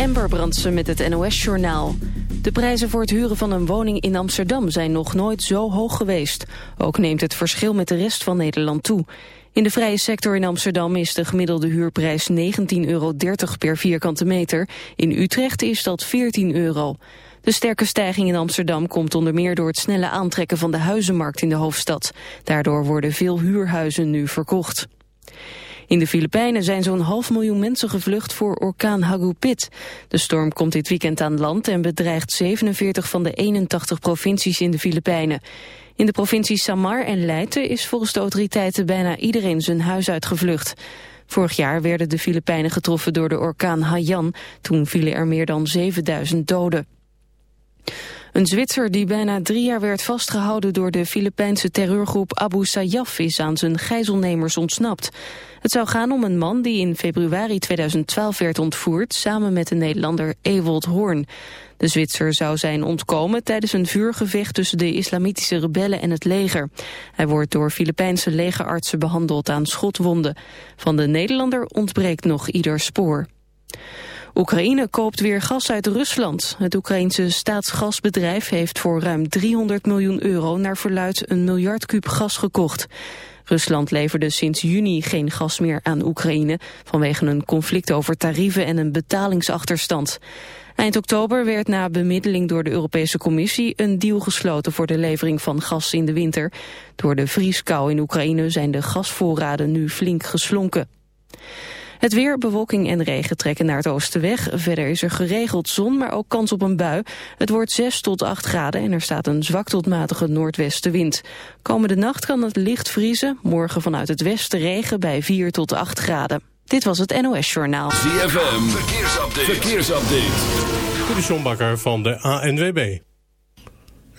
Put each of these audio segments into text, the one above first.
Ember Brandsen met het NOS-journaal. De prijzen voor het huren van een woning in Amsterdam zijn nog nooit zo hoog geweest. Ook neemt het verschil met de rest van Nederland toe. In de vrije sector in Amsterdam is de gemiddelde huurprijs 19,30 euro per vierkante meter. In Utrecht is dat 14 euro. De sterke stijging in Amsterdam komt onder meer door het snelle aantrekken van de huizenmarkt in de hoofdstad. Daardoor worden veel huurhuizen nu verkocht. In de Filipijnen zijn zo'n half miljoen mensen gevlucht voor orkaan Hagupit. De storm komt dit weekend aan land en bedreigt 47 van de 81 provincies in de Filipijnen. In de provincies Samar en Leyte is volgens de autoriteiten bijna iedereen zijn huis uitgevlucht. Vorig jaar werden de Filipijnen getroffen door de orkaan Haiyan. Toen vielen er meer dan 7000 doden. Een Zwitser die bijna drie jaar werd vastgehouden door de Filipijnse terreurgroep Abu Sayyaf is aan zijn gijzelnemers ontsnapt. Het zou gaan om een man die in februari 2012 werd ontvoerd samen met de Nederlander Ewold Hoorn. De Zwitser zou zijn ontkomen tijdens een vuurgevecht tussen de islamitische rebellen en het leger. Hij wordt door Filipijnse legerartsen behandeld aan schotwonden. Van de Nederlander ontbreekt nog ieder spoor. Oekraïne koopt weer gas uit Rusland. Het Oekraïense staatsgasbedrijf heeft voor ruim 300 miljoen euro naar verluid een miljard kuub gas gekocht. Rusland leverde sinds juni geen gas meer aan Oekraïne vanwege een conflict over tarieven en een betalingsachterstand. Eind oktober werd na bemiddeling door de Europese Commissie een deal gesloten voor de levering van gas in de winter. Door de vrieskou in Oekraïne zijn de gasvoorraden nu flink geslonken. Het weer, bewolking en regen trekken naar het oosten weg. Verder is er geregeld zon, maar ook kans op een bui. Het wordt 6 tot 8 graden en er staat een zwak tot matige noordwestenwind. Komende nacht kan het licht vriezen. Morgen vanuit het westen regen bij 4 tot 8 graden. Dit was het NOS Journaal. ZFM, verkeersupdate. verkeersupdate. De van de ANWB.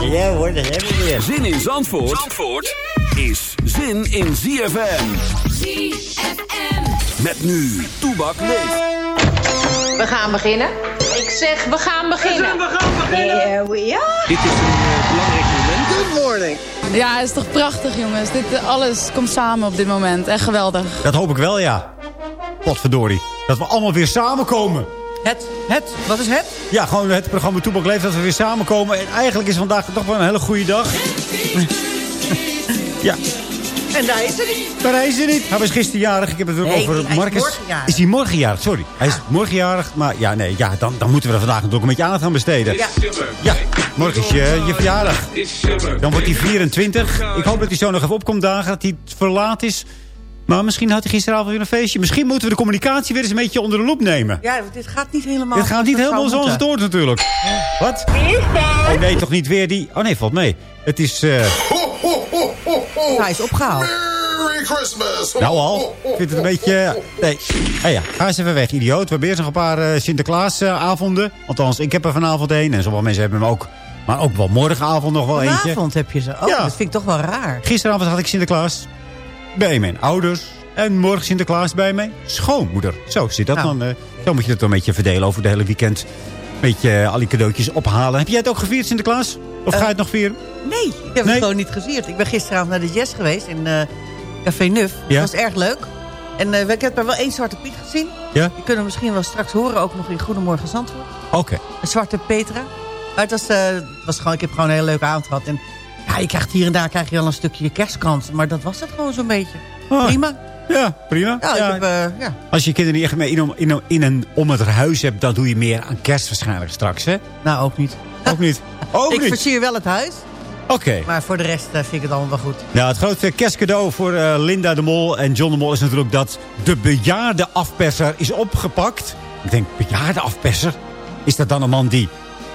Ja hoor, dat hebben we weer. Zin in Zandvoort, Zandvoort is zin in ZFM. ZFM. Met nu, Toebak leeft. We gaan beginnen. Ik zeg, we gaan beginnen. We gaan beginnen. Here we are. Dit is een uh, belangrijk moment. Good morning. Ja, het is toch prachtig, jongens. Dit, uh, alles komt samen op dit moment. Echt geweldig. Dat hoop ik wel, ja. Potverdorie. Dat we allemaal weer samenkomen. Het, het, wat is het? Ja, gewoon het programma Toebak Leeft, dat we weer samenkomen. En eigenlijk is vandaag toch wel een hele goede dag. ja. En daar is hij niet. Daar is hij niet. Hij was gisteren jarig. Ik heb het Nee, over Marcus. Is hij morgenjarig? Sorry. Hij is morgenjarig. Maar ja, nee, ja, dan, dan moeten we er vandaag natuurlijk een beetje aandacht aan besteden. Ja. Ja, morgen is je, je verjaardag. Dan wordt hij 24. Ik hoop dat hij zo nog even opkomt dagen. Dat hij verlaat is. Maar misschien had hij gisteravond weer een feestje. Misschien moeten we de communicatie weer eens een beetje onder de loep nemen. Ja, want dit gaat niet helemaal... Dit gaat niet helemaal zoals het hoort natuurlijk. Wat? Oh nee, toch niet weer die... Oh nee, valt mee. Het is... eh, Hij is opgehaald. Merry Christmas! Nou al. Ik vind het een beetje... Nee. Ah ja, ga eens even weg, idioot. We hebben eerst nog een paar eh, Sinterklaasavonden. Althans, ik heb er vanavond een. En sommige mensen hebben hem ook. Maar ook wel morgenavond nog wel eentje. Vanavond heb je ze. Oh, Ja. dat vind ik toch wel raar. Gisteravond had ik Sinterklaas bij mijn ouders. En morgen Sinterklaas bij mijn schoonmoeder. Zo zit dat Nou. dan. eh, zo moet je het dan een beetje verdelen over de hele weekend. Een beetje eh, al die cadeautjes ophalen. Heb jij het ook gevierd, Sinterklaas? Of ga je het nog vieren? Nee, ik heb Nee? het gewoon niet gevierd. Ik ben gisteravond naar de jazz geweest in eh, Café Nuf. Ja? Dat was erg leuk. En eh, ik heb er wel één Zwarte Piet gezien. Ja? Die kunnen we misschien wel straks horen, ook nog in Goedemorgen Zandvoort. Oké. Een Zwarte Petra. Maar het was, eh, het was gewoon, ik heb gewoon een hele leuke avond gehad. En ja, je krijgt hier en daar krijg je wel een stukje kerstkant. Maar dat was het gewoon zo'n beetje. Ah. Prima. Ja, prima. Ja, ik Ja. heb, eh, ja. Als je kinderen niet echt mee in, om- in, in een om het huis hebt... dan doe je meer aan kerst waarschijnlijk straks, hè? Nou, ook niet. Ook niet. Ook ik niet. versier wel het huis. Oké. Maar voor de rest eh, vind ik het allemaal wel goed. Nou, het grootste kerstcadeau voor eh, Linda de Mol en John de Mol is natuurlijk dat de bejaarde afperser is opgepakt. Ik denk, bejaarde afperser? Is dat dan een man die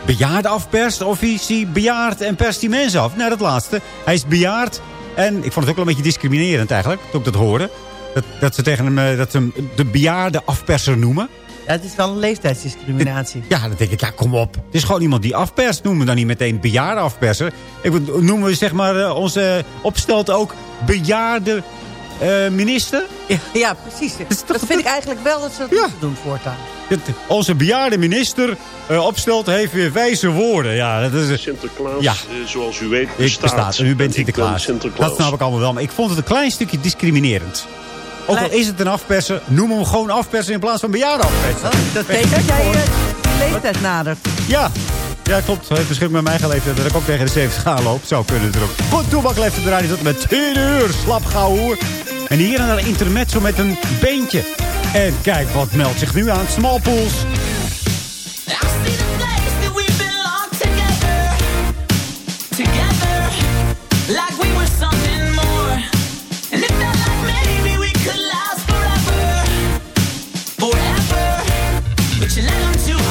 bejaarde afperst? Of is hij bejaard en perst die mensen af? Nou, dat laatste. Hij is bejaard en ik vond het ook wel een beetje discriminerend eigenlijk, toen ik dat hoorde. Dat, dat ze tegen hem, eh, dat ze hem de bejaarde afperser noemen. Ja, het is wel een leeftijdsdiscriminatie. Ja, dan denk ik, ja, kom op. Het is gewoon iemand die afperst. Noemen we dan niet meteen bejaarde afperser. Ik noemen we zeg maar eh, onze opstelt ook bejaarde eh, minister? Ja, ja precies. Dat, vind ik eigenlijk wel dat ze dat moeten doen voortaan. Dat- Onze bejaarde minister eh, opstelt heeft weer wijze woorden. Ja, dat is, Sinterklaas, Ja. eh, zoals u weet, ik bestaat. bestaat. En u bent En ik ben Sinterklaas. Sinterklaas. Dat snap ik allemaal wel. Maar ik vond het een klein stukje discriminerend. Ook al is het een afperser, noem hem gewoon afperser in plaats van bejaarde afperser. Oh, Dat betekent dat jij je leeftijd nadert. Ja. Ja, klopt. Het heeft verschil met mijn eigen leeftijd dat ik ook tegen de 70 aanloop. Zou kunnen natuurlijk. Goed, Toebak leeft de radio tot met 10 uur. Slap gauw hoor. En hier en daar een intermezzo met een beentje. En kijk, wat meldt zich nu aan. Small pools. Together, like we were something more. And it felt like maybe we could last forever. Forever. But you them to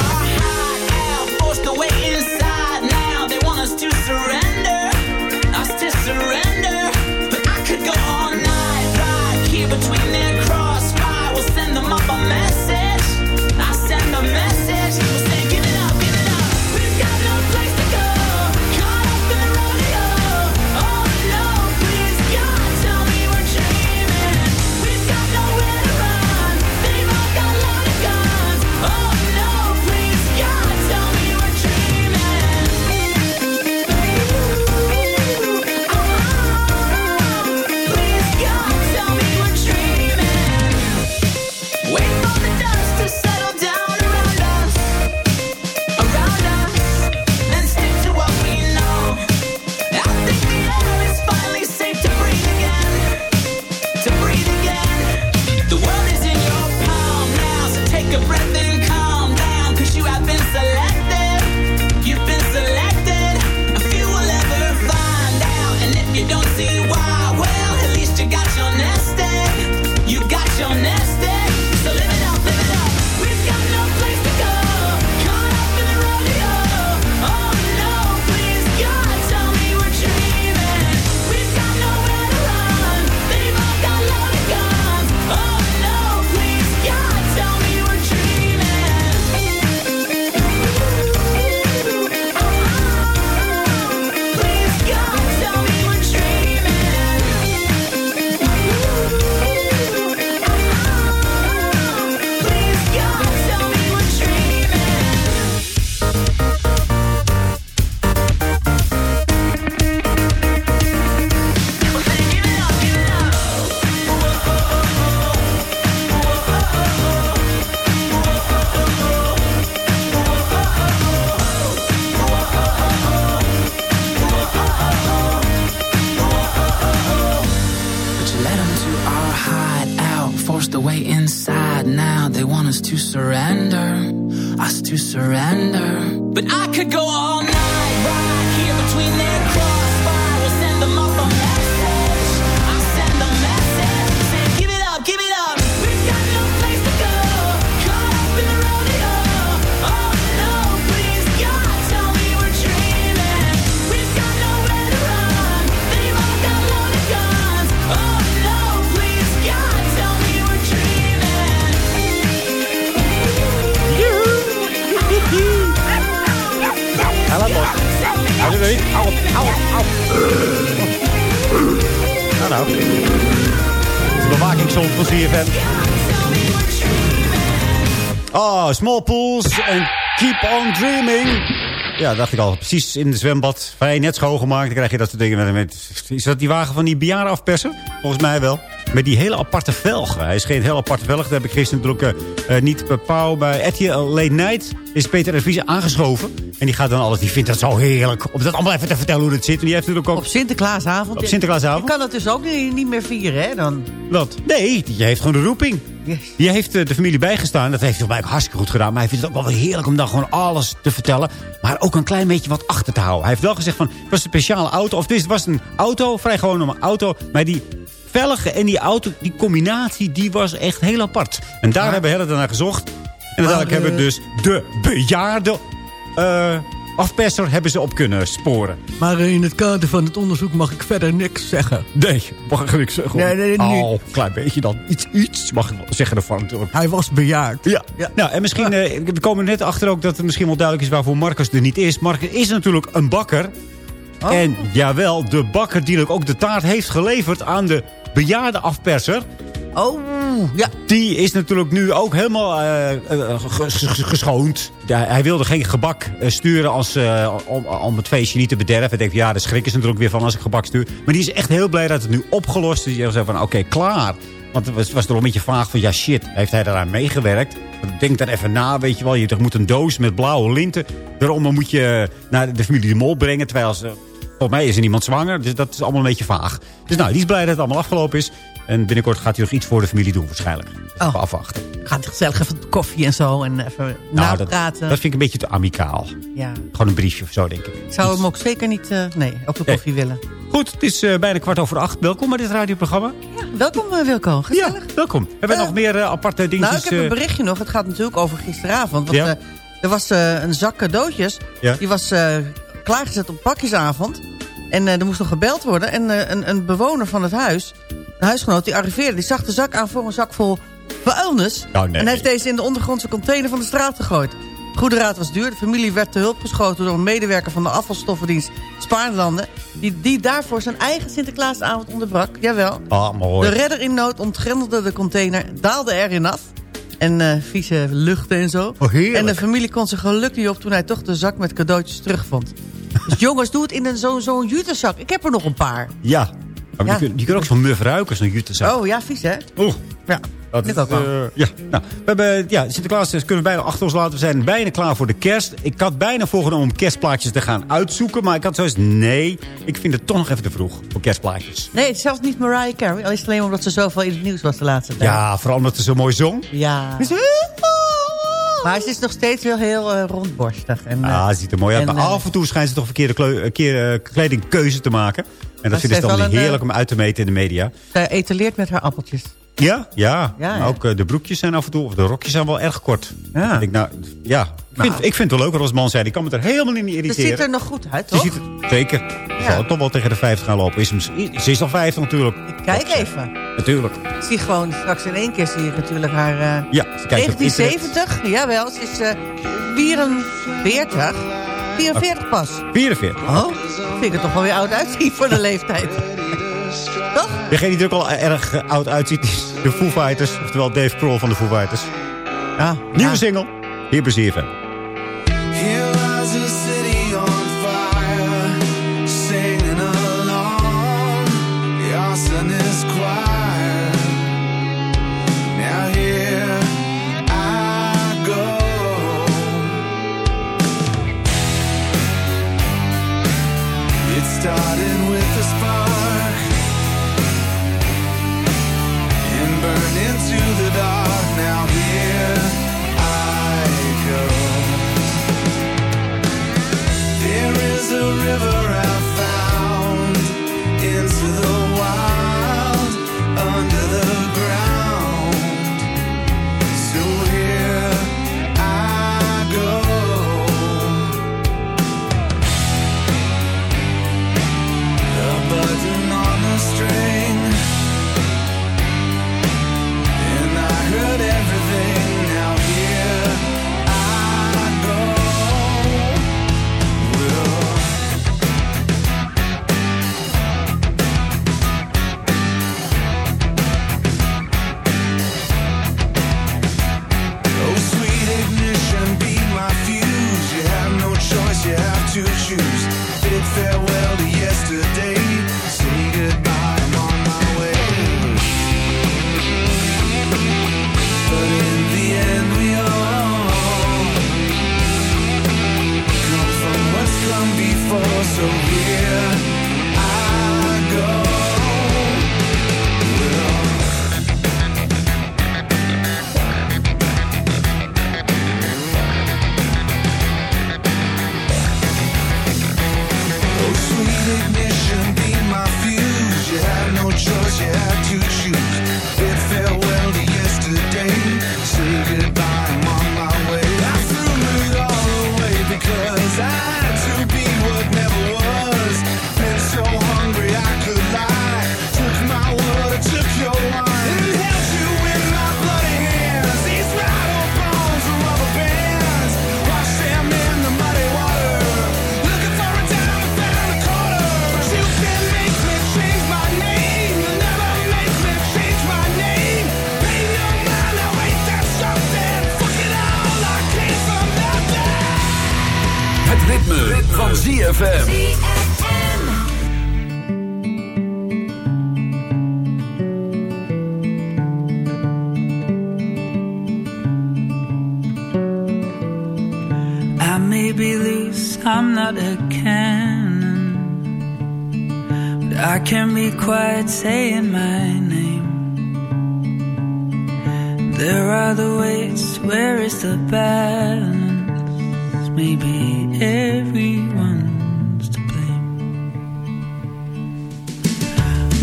to surrender, us to surrender. But I could go all night, right here between them bewakingszone van CFM. Oh, small pools en keep on dreaming. Ja, dacht ik al. Precies in het zwembad. Vrij net schoongemaakt. Dan krijg je dat soort dingen. Met, is dat die wagen van die bejaarden afpersen? Volgens mij wel. Met die hele aparte velg. Hij is geen hele aparte velg. Dat heb ik gisteren natuurlijk uh, niet bepaald. Bij Etienne Late Night is Peter de Vries aangeschoven. En die gaat dan alles. Die vindt dat zo heerlijk. Om dat allemaal even te vertellen hoe het zit. En die heeft natuurlijk ook... Op Sinterklaasavond. Op Sinterklaasavond. Je kan dat dus ook niet, niet meer vieren, hè? Dan... Wat? Nee, die heeft gewoon de roeping. Yes. Die heeft uh, de familie bijgestaan. Dat heeft hij mij ook hartstikke goed gedaan. Maar hij vindt het ook wel heerlijk om dan gewoon alles te vertellen. Maar ook een klein beetje wat achter te houden. Hij heeft wel gezegd van, het was een speciale auto. Of het was een auto, vrij gewoon een auto. Maar die velgen en die auto, die combinatie, die was echt heel apart. En daar ja. hebben we heel naar gezocht. En uiteindelijk uh, hebben we dus de bejaarde uh, afperser hebben ze op kunnen sporen. Maar in het kader van het onderzoek mag ik verder niks zeggen. Nee, mag ik niks zeggen. Nee, nee, nee. Oh, klein beetje dan. Iets, iets mag ik wel zeggen ervan natuurlijk. Hij was bejaard. Ja. ja. Nou, en misschien, ja. uh, we komen net achter ook dat het misschien wel duidelijk is waarvoor Marcus er niet is. Marcus is natuurlijk een bakker. Oh. En jawel, de bakker die ook de taart heeft geleverd aan de bejaarde afperser. Oh, ja. Die is natuurlijk nu ook helemaal uh, uh, geschoond. Ja, hij wilde geen gebak sturen als, om, om het feestje niet te bederven. Hij denkt, ja, de schrik is natuurlijk weer van als ik gebak stuur. Maar die is echt heel blij dat het nu opgelost is. Hij zei van, oké, klaar. Want het was, was er een beetje vaag van, ja shit, heeft hij daaraan meegewerkt? Denk dan even na, weet je wel. Je moet een doos met blauwe linten. Daarom moet je naar de familie de Mol brengen. Terwijl ze, volgens mij is er niemand zwanger. Dus dat is allemaal een beetje vaag. Dus nou, die is blij dat het allemaal afgelopen is. En binnenkort gaat hij nog iets voor de familie doen waarschijnlijk. Dus oh. afwachten. Gaat gezellig even koffie en zo en even nou, napraten. Dat, dat, vind ik een beetje te amicaal. Ja. Gewoon een briefje of zo, denk ik. Zou Iets. hem ook zeker niet, uh, nee, op de koffie nee. willen. Goed, het is uh, bijna kwart over acht. Welkom bij dit radioprogramma. Ja, welkom uh, Wilco. Gezellig. Ja, welkom. Hebben we nog meer aparte dingen? Nou, ik heb een berichtje nog. Het gaat natuurlijk over gisteravond. Want ja. er was een zak cadeautjes. Ja. Die was klaargezet op pakjesavond. En er moest nog gebeld worden. En een, een bewoner van het huis huisgenoot die arriveerde, die zag de zak aan voor een zak vol vuilnis. Oh, nee. En heeft deze in de ondergrondse container van de straat gegooid. Goede raad was duur. De familie werd te hulp geschoten door een medewerker van de afvalstoffendienst Spaarlanden. Die, die daarvoor zijn eigen Sinterklaasavond onderbrak. Jawel. Ah, mooi. De redder in nood ontgrendelde de container, daalde erin af. En uh, vieze luchten en zo. Oh, en de familie kon zich geluk niet op toen hij toch de zak met cadeautjes terugvond. dus jongens, doe het in zo'n zo. Ik heb er nog een paar. Ja, maar ja. je, kunt, je kunt ook zo'n muf ruiken, zo'n jutezak. Oh ja, vies hè? Oeh. Ja, dat ook wel. Uh, ja, nou, we hebben, ja, Sinterklaas kunnen we bijna achter ons laten. We zijn bijna klaar voor de kerst. Ik had bijna voorgenomen om kerstplaatjes te gaan uitzoeken. Maar ik had zoiets, nee, ik vind het toch nog even te vroeg voor kerstplaatjes. Nee, het is zelfs niet Mariah Carey. Al is het alleen omdat ze zoveel in het nieuws was de laatste tijd. Ja, vooral omdat ze zo mooi zong. Ja. Maar ze is nog steeds wel heel uh, rondborstig. En, ah, ze ziet er mooi uit. En, maar af en toe schijnt ze toch verkeerde keer, kledingkeuze te maken. En dat vinden ze dan heerlijk om uit te meten in de media. Ze etaleert met haar appeltjes. Ja, ja. ja, ja. ook uh, de broekjes zijn af en toe, of de rokjes zijn wel erg kort. Ja. Ik, nou, ja. Ik, vind, nou. ik vind het wel leuk als man zei. Die kan me er helemaal niet irriteren. Ze ziet er nog goed uit, toch? Ziet er, zeker. Ze zal toch wel tegen de 50 gaan lopen. Is hem, ze is al 50 natuurlijk. Ik kijk even. Natuurlijk. Ik zie gewoon straks in één keer zie ik natuurlijk haar... Uh, ja, ze kijkt 1970, jawel. Ze is uh, 44. 44 pas. 44. Oh, vind ik er toch wel weer oud uitzien voor de leeftijd. Toch? Degene die er ook al erg uh, oud uitziet is de Foo Fighters. Oftewel Dave Kroll van de Foo Fighters. Ja. Nieuwe ja. single. Hier bij ZFM. I'm not a cannon. But I can be quiet saying my name. There are the weights, where is the balance? Maybe everyone's to blame.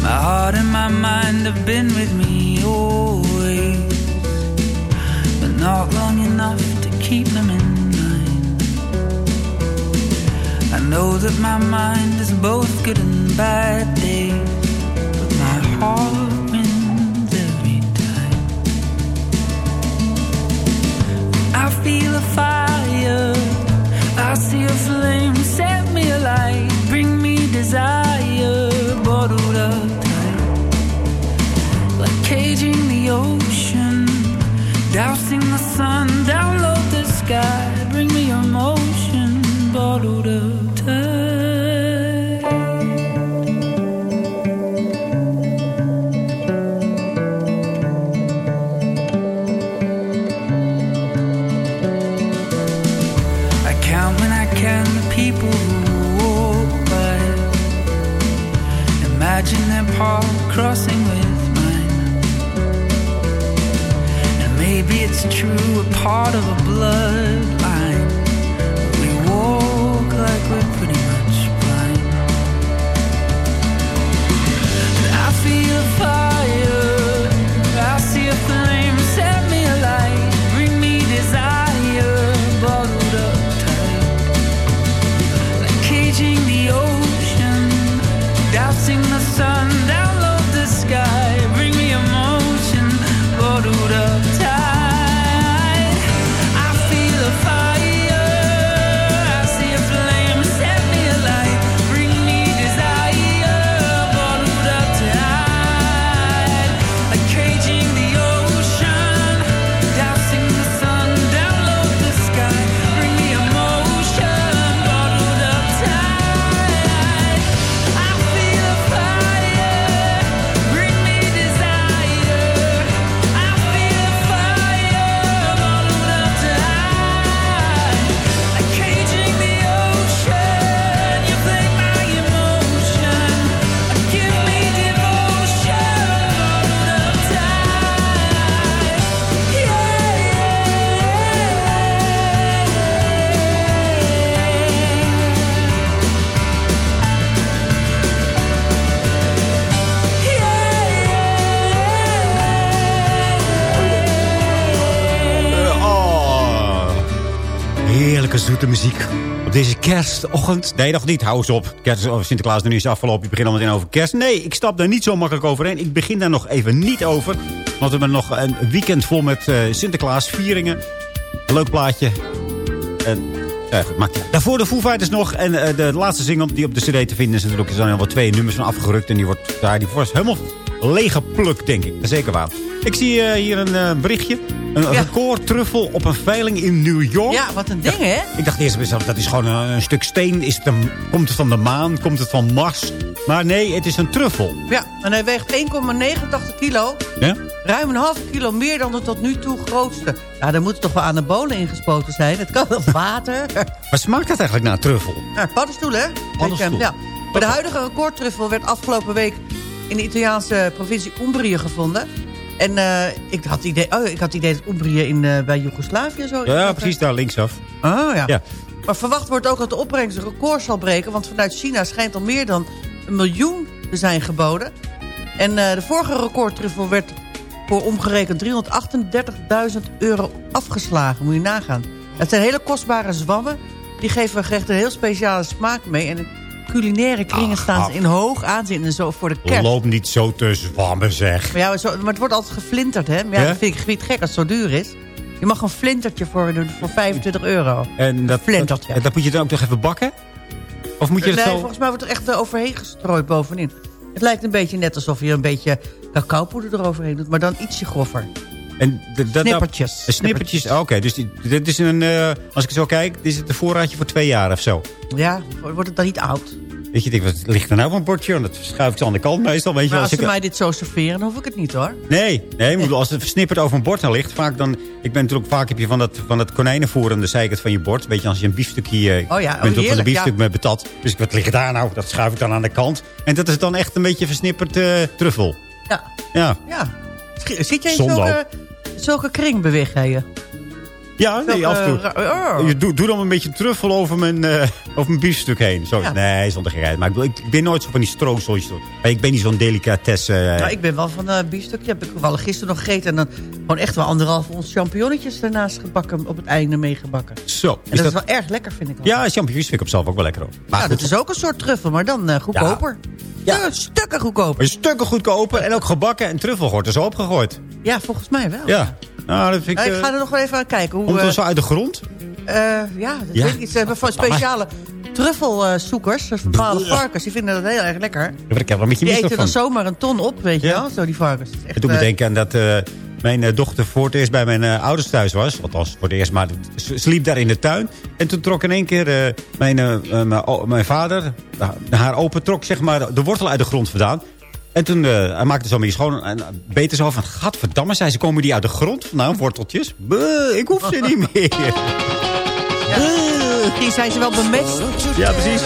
My heart and my mind have been with me always, but not long enough to keep them in know that my mind is both good and bad days, but my heart wins every time. I feel a fire, I see a flame, set me alight, bring me desire, bottled up tight, like caging the ocean, dousing the sun, download the sky, bring me emotion, bottled up crossing with mine. And maybe it's true, a part of a bloodline. Kerstochtend. Nee, nog niet. Hou eens op. Kerst, of Sinterklaas nu is afgelopen. Je begint al meteen over kerst. Nee, ik stap daar niet zo makkelijk overheen. Ik begin daar nog even niet over. Want we hebben nog een weekend vol met eh, Sinterklaas vieringen. Een leuk plaatje. En, niet uit. Daarvoor de Foo Fighters nog. En eh, de laatste single die op de cd te vinden is natuurlijk... Er zijn al wat twee nummers van afgerukt. En die wordt, daar die wordt helemaal leeggeplukt, denk ik. Zeker waar. Ik zie eh, hier een eh, berichtje. Een recordtruffel op een veiling in New York. Ja, wat een ding, hè? Ik dacht eerst mezelf, dat is gewoon een, een stuk steen. Is het een, komt het van de maan? Komt het van Mars? Maar nee, het is een truffel. Ja, en hij weegt 1,89 kilo. Ja? Ruim een half kilo meer dan de tot nu toe grootste. Ja, daar moet toch wel anabolen ingespoten zijn. Het kan wel water. Wat smaakt dat eigenlijk naar truffel? Ja, paddenstoel, hè? Paddenstoel. Ja. Maar de huidige recordtruffel werd afgelopen week... in de Italiaanse provincie Umbrië gevonden. En eh, ik, had het idee, oh, ik had het idee dat Umbrië in, eh, bij Joegoslavië zo... Ja, precies daar linksaf. Oh ja. Ja. Maar verwacht wordt ook dat de opbrengst een record zal breken... want vanuit China schijnt al meer dan een miljoen te zijn geboden. En eh, de vorige recordtruffel werd voor omgerekend 338.000 euro afgeslagen. Moet je nagaan. Het zijn hele kostbare zwammen. Die geven gerechten een heel speciale smaak mee. En culinaire kringen Ach, staan ze in hoog aanzien en zo voor de kerst. Loop niet zo te zwammen, zeg. Maar, ja, zo, maar het wordt altijd geflinterd, hè? Maar ja, dat vind ik het gek als het zo duur is. Je mag een flintertje voor doen voor 25 euro. En dat, flintertje. en dat moet je dan ook nog even bakken? Of moet je nee, het zo... volgens mij wordt er echt overheen gestrooid bovenin. Het lijkt een beetje net alsof je een beetje cacaopoeder eroverheen doet, maar dan ietsje groffer. En Snippertjes. Snippertjes, oké. dus dit is een, eh, als ik zo kijk, dit is het een voorraadje voor twee jaar of zo. Ja, wordt het dan niet oud? Weet je, ik wat ligt er nou op een bordje? En dat schuif ik zo aan de kant meestal. Weet je, Maar wel, als ze ik, mij dit zo serveren, dan hoef ik het niet hoor. Nee, nee, als het versnipperd over een bord dan ligt, vaak dan... Ik ben natuurlijk vaak heb je van dat, van dat konijnenvoer aan de zijkant van je bord. Weet je, als je een biefstukje... eh, Oh ja, bent oh, op een biefstuk ja. met betat. Dus wat ligt daar nou? Dat schuif ik dan aan de kant. En dat is dan echt een beetje versnipperd eh, truffel. Ja. Ja. Ja. Zit jij in zulke, zulke kringbewegingen? Ja, nee, af en toe. Ra- oh. Je doe, doe dan een beetje truffel over mijn, eh, over mijn biefstuk heen. Zo, Ja. Nee, zonder gekheid. Maar ik, ik ben nooit zo van die strooseltjes. Maar Ik ben niet zo'n delicatesse. eh, Nou, ik ben wel van een biefstukje. Heb ik wel gisteren nog gegeten. En dan gewoon echt wel anderhalf ons champignonnetjes ernaast gebakken. Op het einde meegebakken. Zo. En dat, is wel erg lekker, vind ik wel. Ja, champignons vind ik op zelf ook wel lekker. Hoor. Maar ja, goed, dat is ook een soort truffel, maar dan eh, goedkoper. Ja. stukken goedkoper. stukken goedkoper en ook gebakken en truffel wordt er zo opgegooid. Ja, volgens mij wel. Ja. Nou, dat vind ik... ik eh, ga er nog wel even aan kijken. Hoe, Komt het eh, zo uit de grond? eh, ja, dat Ja. weet ik. Ze hebben van speciale truffelzoekers. Zijn bepaalde varkens. Die vinden dat heel erg lekker. Ik heb er een Die eten dan zomaar een ton op, weet je wel. Zo die varkens. Het echt, doet me denken aan dat mijn dochter voor het eerst bij mijn ouders thuis was. Althans, voor het eerst, maar ze sliep daar in de tuin. En toen trok in één keer mijn, mijn, mijn vader, haar open, trok zeg maar de wortel uit de grond vandaan. En toen eh, hij maakte zo mee schoon en beter zo van... Gadverdamme, zei ze, komen die uit de grond vandaan, worteltjes? Buh, ik hoef ze niet meer. eh, die zijn ze wel bemet. Ja, precies.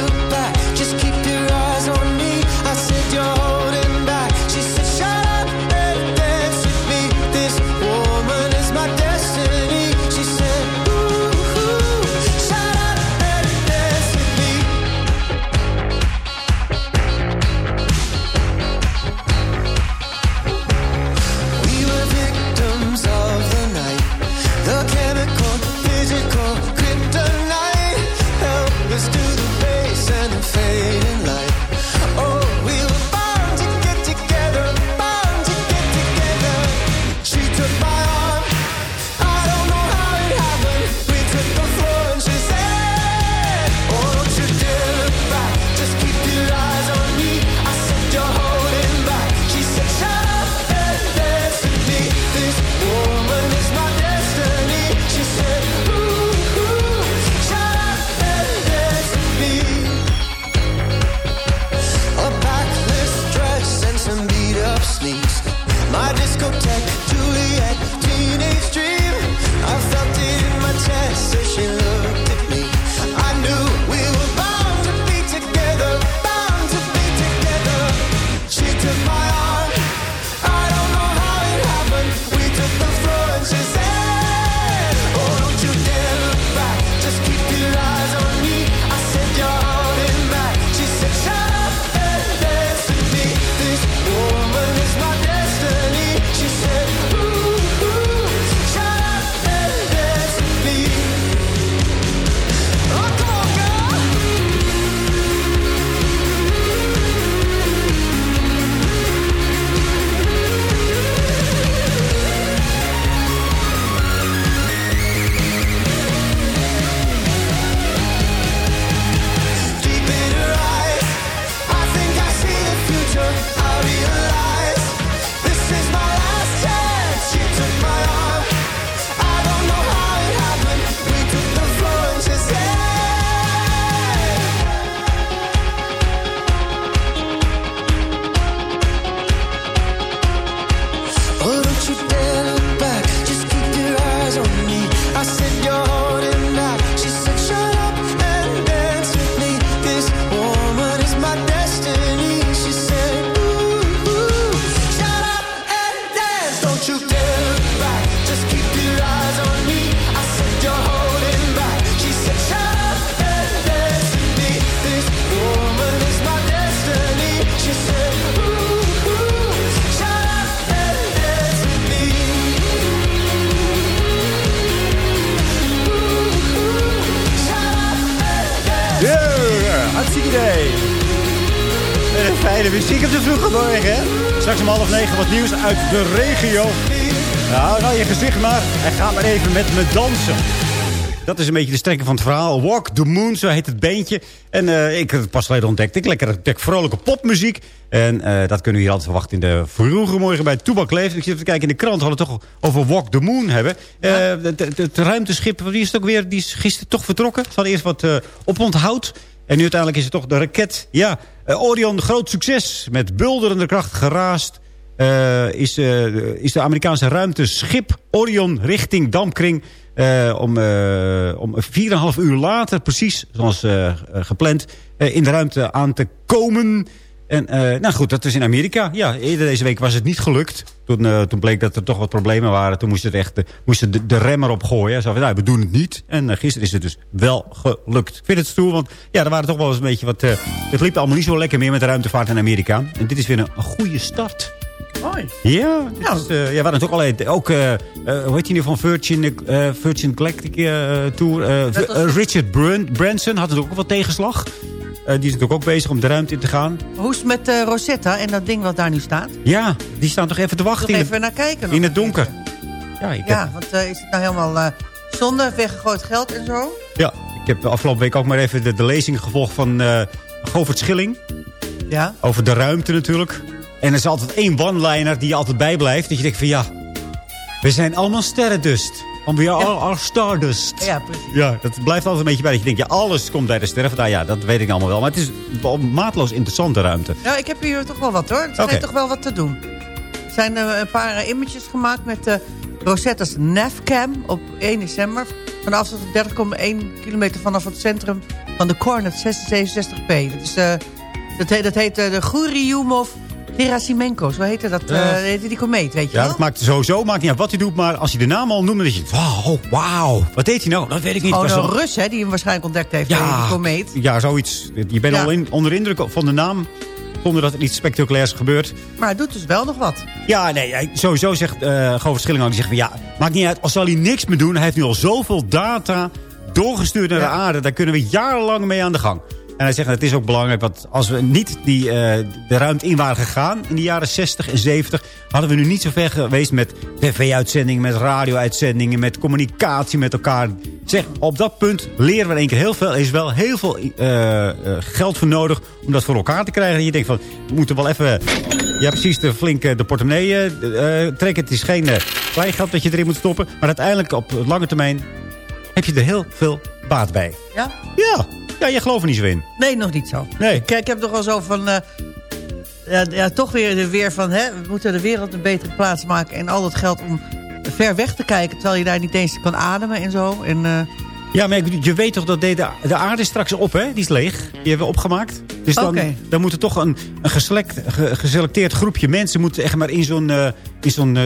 Yeah, hartstikke idee. Eh, fijne muziek op de vroege morgen? Straks om half negen wat nieuws uit de regio. Nou, nou je gezicht maar. En ga maar even met me dansen. Dat is een beetje de strekking van het verhaal. Walk the Moon, zo heet het beentje. En eh, ik heb het pas geleden ontdekt. Ik lekker, vrolijke popmuziek. En eh, dat kunnen we hier altijd verwachten in de vroege morgen bij Toebak Leeft. Ik zit even te kijken in de krant. We hadden het toch over Walk the Moon hebben. Eh, het, het- het ruimteschip, wie is het ook weer? Die is gisteren toch vertrokken. Ze hadden eerst wat eh oponthoud. En nu uiteindelijk is het toch de raket. Ja, Orion, groot succes. Met bulderende kracht geraast. is, is de Amerikaanse ruimteschip Orion richting Dampkring... eh, om, eh om 4,5 uur later, precies zoals eh, gepland... in de ruimte aan te komen... En nou goed, dat is in Amerika. Ja, eerder deze week was het niet gelukt. Toen, toen bleek dat er toch wat problemen waren. Toen moesten echt, moesten de, remmer op gooien. Zo van, nou, we doen het niet. En gisteren is het dus wel gelukt. Ik vind het stoer, want ja, er waren toch wel eens een beetje wat... het liep allemaal niet zo lekker meer met de ruimtevaart in Amerika. En dit is weer een goede start. Mooi. Ja, is, eh, ja, we hadden het ook al... Ook, eh, hoe heet die nu van Virgin, Virgin Galactic Tour? was- Richard Brun- Branson had het ook wat tegenslag. Die is natuurlijk ook bezig om de ruimte in te gaan. Hoe is het met Rosetta en dat ding wat daar nu staat? Ja, die staan toch even te wachten in, even naar kijken. in het donker. Ja, ik heb, Ja, want is het nou helemaal eh, zonde, weggegooid geld en zo? ja, ik heb de afgelopen week ook maar even de, de lezing gevolgd van Govert Schilling. Ja. Over de ruimte natuurlijk. En er is altijd één one-liner die je altijd bijblijft. Dat je denkt van ja, we zijn allemaal sterrendust. Want we are all, all stardust. Ja, precies. Ja, dat blijft altijd een beetje bij. Dat je denkt, ja, alles komt bij de sterren. vandaan. ja, dat weet ik allemaal wel. Maar het is maatloos interessante ruimte. Nou, ik heb hier toch wel wat hoor. Er schijnt toch wel wat te doen. Er zijn eh, een paar eh, images gemaakt met eh Rosetta's NAVCam op 1 december. Van een afstand van 30,1 kilometer vanaf het centrum van de Cornet 667P. Dat, is, dat heet, dat heet de Guriumov Gerasimenko. Zo heette dat, eh, Ja. heette die komeet, weet je Ja, wel? dat maakt sowieso maakt niet uit wat hij doet. Maar als hij de naam al noemt, dan denk je... Wauw, wauw. Wat deed hij nou? Dat weet ik niet. Was een Rus hè, die hem waarschijnlijk ontdekt heeft, die komeet. Ja, zoiets. Je bent Ja. al in, onder indruk van de naam. Zonder dat er iets spectaculairs gebeurt. Maar hij doet dus wel nog wat. Ja, nee, sowieso zegt uh, Govert Schilling. Die zegt van ja, maakt niet uit. Als zal hij niks meer doen. Hij heeft nu al zoveel data doorgestuurd naar de aarde. Daar kunnen we jarenlang mee aan de gang. En hij zegt, het is ook belangrijk, want als we niet die, eh, de ruimte in waren gegaan... in de jaren 60 en 70... hadden we nu niet zo ver geweest met tv-uitzendingen... met radio-uitzendingen, met communicatie met elkaar. Zeg, op dat punt leren we in één keer heel veel. Er is wel heel veel eh, eh, geld voor nodig om dat voor elkaar te krijgen. En je denkt van, we moeten wel even... Ja, precies, de flinke de portemonnee trekken. Het is geen eh, kleingeld dat je erin moet stoppen. Maar uiteindelijk op lange termijn heb je er heel veel baat bij. Ja? Ja, ja je gelooft er niet zo in. Nee, nog niet zo. Nee. Kijk, ik heb toch wel zo van... eh, ja, ja, toch weer, de weer van... Hè, we moeten de wereld een betere plaats maken... en al dat geld om ver weg te kijken... terwijl je daar niet eens kan ademen en zo. En, eh, Ja, maar je weet toch dat de, de aarde is straks op, hè? Die is leeg. Die hebben we opgemaakt. Dus dan, dan moet er toch een, een geselect, ge- geselecteerd groepje mensen... moeten echt maar in zo'n eh, in zo'n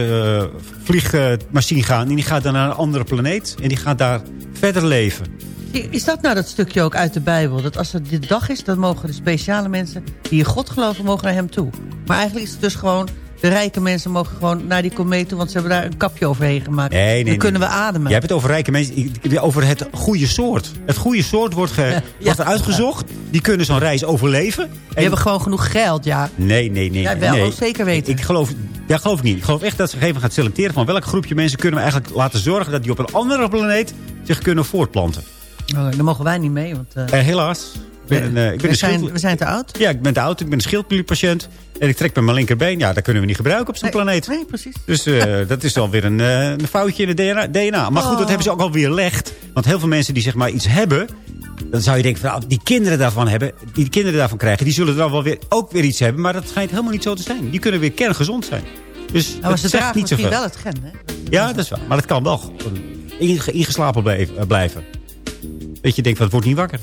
vliegmachine gaan. En die gaat dan naar een andere planeet. En die gaat daar verder leven. Is dat nou dat stukje ook uit de Bijbel? Dat als het de dag is, dan mogen de speciale mensen... die in God geloven, mogen naar hem toe. Maar eigenlijk is het dus gewoon... de rijke mensen mogen gewoon naar die komeet toe... want ze hebben daar een kapje overheen gemaakt. Nee, nee, dan nee. kunnen we ademen. Jij hebt het over rijke mensen. Over het goede soort. Het goede soort wordt, ge, wordt er uitgezocht. Die kunnen zo'n reis overleven. Die hebben gewoon genoeg geld, ja. Nee, nee, nee. Jij wel, nee. zeker weten. Ik, ik geloof, ja, geloof ik niet. Ik geloof echt dat ze gegeven gaat selecteren... van welk groepje mensen kunnen we eigenlijk laten zorgen... dat die op een andere planeet zich kunnen voortplanten. Oh, dan mogen wij niet mee, want... helaas. Ik ben een, ik ben we, zijn, schild- we zijn te oud. Ja, ik ben te oud. Ik ben een schildklierpatiënt. En ik trek met mijn linkerbeen. Ja, dat kunnen we niet gebruiken op zo'n planeet. Nee, precies. Dus eh, dat is alweer een, eh, een foutje in het DNA. DNA. Maar goed, dat Oh. hebben ze ook alweer legd. Want heel veel mensen die zeg maar iets hebben... dan zou je denken, van, nou, die kinderen daarvan hebben... die kinderen daarvan krijgen, die zullen dan wel weer, ook weer iets hebben. Maar dat schijnt helemaal niet zo te zijn. Die kunnen weer kerngezond zijn. Dus Nou, maar dat ze zegt niet misschien zoveel. wel het gen, hè? Ja, dat is waar. Maar dat kan wel ingeslapen blijven. Dat je denkt, van, het wordt niet wakker.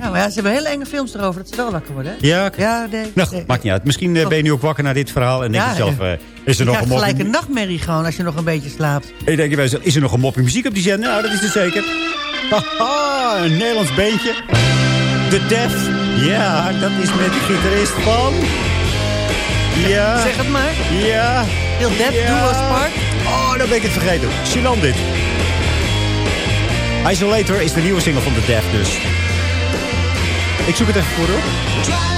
Ja, maar ja, ze hebben hele enge films erover dat ze wel wakker worden, hè? Ja. Ja, nee. Nou, goed, maakt niet uit. Misschien eh, ben je nu ook wakker naar dit verhaal. En denk Ja, je zelf, eh, is er nog een gelijk mop? een nachtmerrie gewoon als je nog een beetje slaapt. En denk je bij is er nog een moppie muziek op die zender? Nou, dat is er zeker. Haha, een Nederlands beentje. The Def. Ja, dat is met de gitarist van... Ja. Zeg het maar. Ja. Heel Def, Ja. Duo Spark. Oh, dan ben ik het vergeten. Gênant dit. Isolator is de nieuwe single van The Def dus. Ik zoek het even voor.